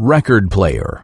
record player.